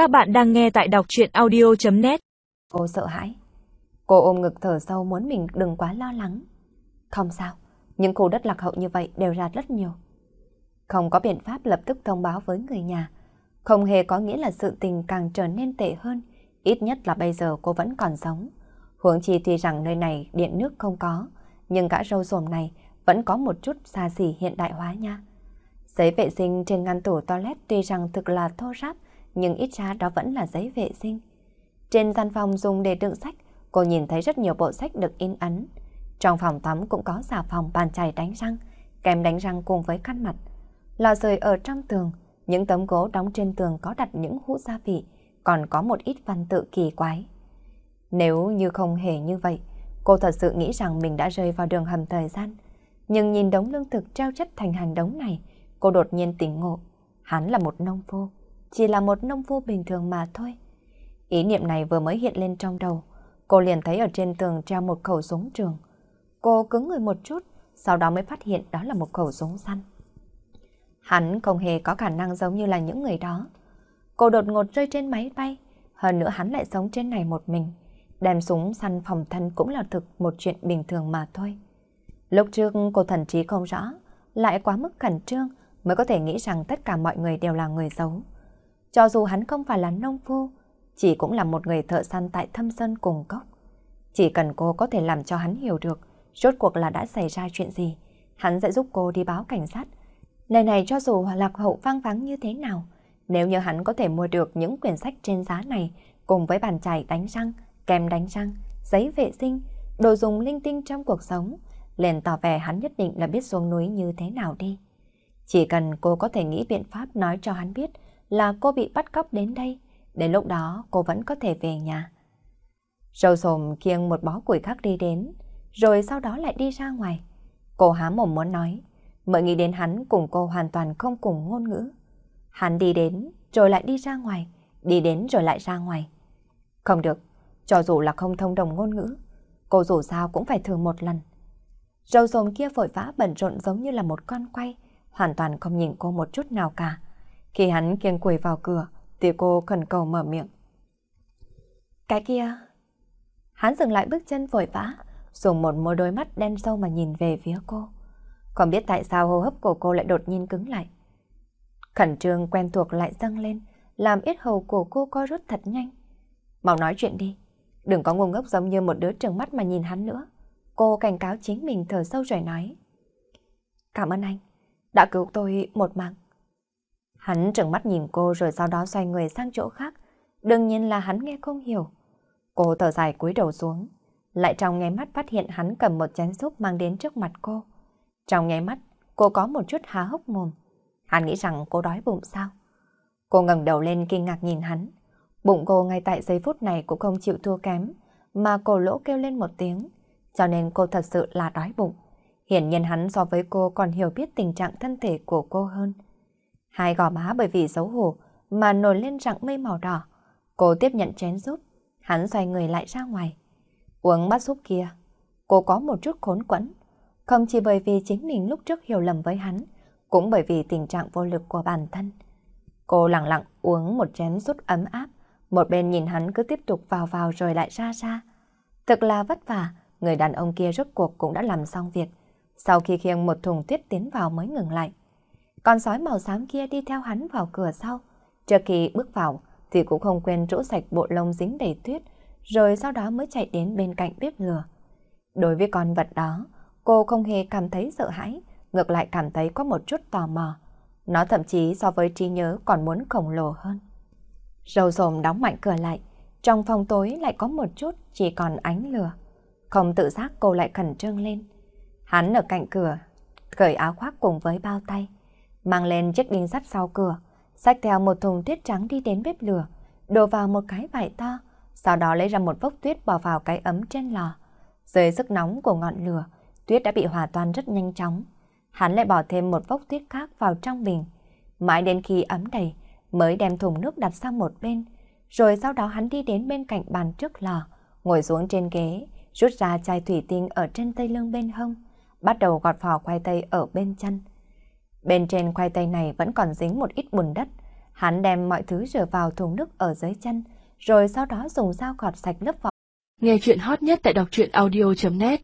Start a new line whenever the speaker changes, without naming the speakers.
Các bạn đang nghe tại đọc chuyện audio.net
Cô sợ hãi. Cô ôm ngực thở sâu muốn mình đừng quá lo lắng. Không sao, những khu đất lạc hậu như vậy đều ra rất nhiều. Không có biện pháp lập tức thông báo với người nhà. Không hề có nghĩa là sự tình càng trở nên tệ hơn. Ít nhất là bây giờ cô vẫn còn sống. Huống chi tuy rằng nơi này điện nước không có, nhưng gã râu rồm này vẫn có một chút xa xỉ hiện đại hóa nha. Giấy vệ sinh trên ngăn tủ toilet tuy rằng thực là thô ráp, nhưng ít ra đó vẫn là giấy vệ sinh. Trên gian phòng dùng để đựng sách, cô nhìn thấy rất nhiều bộ sách được in ấn. Trong phòng tắm cũng có xà phòng bàn chải đánh răng, kèm đánh răng cùng với khăn mặt. Lò sưởi ở trong tường, những tấm gỗ đóng trên tường có đặt những hũ gia vị, còn có một ít văn tự kỳ quái. Nếu như không hề như vậy, cô thật sự nghĩ rằng mình đã rơi vào đường hầm thời gian. Nhưng nhìn đống lương thực treo chất thành hàng đống này, cô đột nhiên tỉnh ngộ. Hắn là một nông phu, chỉ là một nông phu bình thường mà thôi. Ý niệm này vừa mới hiện lên trong đầu, cô liền thấy ở trên tường treo một khẩu súng trường. Cô cứng người một chút, sau đó mới phát hiện đó là một khẩu súng săn. Hắn không hề có khả năng giống như là những người đó. Cô đột ngột rơi trên máy bay, hơn nữa hắn lại sống trên này một mình. Đem súng săn phòng thân cũng là thực một chuyện bình thường mà thôi. Lúc trước cô thần trí không rõ, lại quá mức khẩn trương mới có thể nghĩ rằng tất cả mọi người đều là người xấu. Cho dù hắn không phải là nông phu, chỉ cũng là một người thợ săn tại thâm sơn cùng cốc. Chỉ cần cô có thể làm cho hắn hiểu được rốt cuộc là đã xảy ra chuyện gì, hắn sẽ giúp cô đi báo cảnh sát. Nơi này cho dù lạc hậu vang vắng như thế nào, nếu như hắn có thể mua được những quyển sách trên giá này cùng với bàn chải đánh răng, kem đánh răng, giấy vệ sinh, đồ dùng linh tinh trong cuộc sống, liền tỏ vẻ hắn nhất định là biết xuống núi như thế nào đi. Chỉ cần cô có thể nghĩ biện pháp nói cho hắn biết là cô bị bắt cóc đến đây, đến lúc đó cô vẫn có thể về nhà. Râu sồm khiêng một bó củi khác đi đến, rồi sau đó lại đi ra ngoài. Cô há mồm muốn nói, mới nghĩ đến hắn cùng cô hoàn toàn không cùng ngôn ngữ. Hắn đi đến, rồi lại đi ra ngoài, đi đến rồi lại ra ngoài. Không được, cho dù là không thông đồng ngôn ngữ, cô dù sao cũng phải thử một lần. Râu sồm kia vội vã bận rộn giống như là một con quay, hoàn toàn không nhìn cô một chút nào cả. Khi hắn kiêng quỳ vào cửa, thì cô khẩn cầu mở miệng. Cái kia... Hắn dừng lại bước chân vội vã, dùng một môi đôi mắt đen sâu mà nhìn về phía cô. còn biết tại sao hô hấp của cô lại đột nhiên cứng lại. Khẩn trương quen thuộc lại dâng lên, làm ít hầu của cô co rút thật nhanh. Mau nói chuyện đi, đừng có ngu ngốc giống như một đứa trừng mắt mà nhìn hắn nữa. Cô cảnh cáo chính mình thở sâu rồi nói. Cảm ơn anh, đã cứu tôi một mạng. Hắn trừng mắt nhìn cô rồi sau đó xoay người sang chỗ khác. Đương nhiên là hắn nghe không hiểu. Cô thở dài cúi đầu xuống. Lại trong nháy mắt phát hiện hắn cầm một chén súp mang đến trước mặt cô. Trong nháy mắt, cô có một chút há hốc mồm. Hắn nghĩ rằng cô đói bụng sao? Cô ngẩng đầu lên kinh ngạc nhìn hắn. Bụng cô ngay tại giây phút này cũng không chịu thua kém, mà cổ lỗ kêu lên một tiếng, cho nên cô thật sự là đói bụng. Hiển nhiên hắn so với cô còn hiểu biết tình trạng thân thể của cô hơn. Hai gò má bởi vì xấu hổ mà nổi lên rặng mây màu đỏ. Cô tiếp nhận chén súp, hắn xoay người lại ra ngoài. Uống bát súp kia, cô có một chút khốn quẫn. Không chỉ bởi vì chính mình lúc trước hiểu lầm với hắn, cũng bởi vì tình trạng vô lực của bản thân. Cô lặng lặng uống một chén súp ấm áp, một bên nhìn hắn cứ tiếp tục vào vào rồi lại ra ra. Thật là vất vả, người đàn ông kia rốt cuộc cũng đã làm xong việc. Sau khi khiêng một thùng tuyết tiến vào mới ngừng lại. Con sói màu xám kia đi theo hắn vào cửa sau. Trước khi bước vào thì cũng không quên rũ sạch bộ lông dính đầy tuyết, rồi sau đó mới chạy đến bên cạnh bếp lửa. Đối với con vật đó, cô không hề cảm thấy sợ hãi, ngược lại cảm thấy có một chút tò mò. Nó thậm chí so với trí nhớ còn muốn khổng lồ hơn. Râu rồm đóng mạnh cửa lại, trong phòng tối lại có một chút chỉ còn ánh lửa. Không tự giác cô lại khẩn trương lên. Hắn ở cạnh cửa, cởi áo khoác cùng với bao tay, mang lên chiếc đinh sắt sau cửa, xách theo một thùng tuyết trắng đi đến bếp lửa, đổ vào một cái vải to, sau đó lấy ra một vốc tuyết bỏ vào cái ấm trên lò. Dưới sức nóng của ngọn lửa, tuyết đã bị hòa tan rất nhanh chóng. Hắn lại bỏ thêm một vốc tuyết khác vào trong bình. Mãi đến khi ấm đầy, mới đem thùng nước đặt sang một bên. Rồi sau đó hắn đi đến bên cạnh bàn trước lò, ngồi xuống trên ghế, rút ra chai thủy tinh ở trên tay lưng bên hông, bắt đầu gọt vỏ khoai tây ở bên chân. Bên trên khoai tây này vẫn còn dính một ít bùn đất, Hắn đem mọi thứ rửa vào thùng nước ở dưới chân, rồi sau đó dùng dao gọt sạch lớp vỏ.
Nghe chuyện hot nhất tại đọc truyện audio.net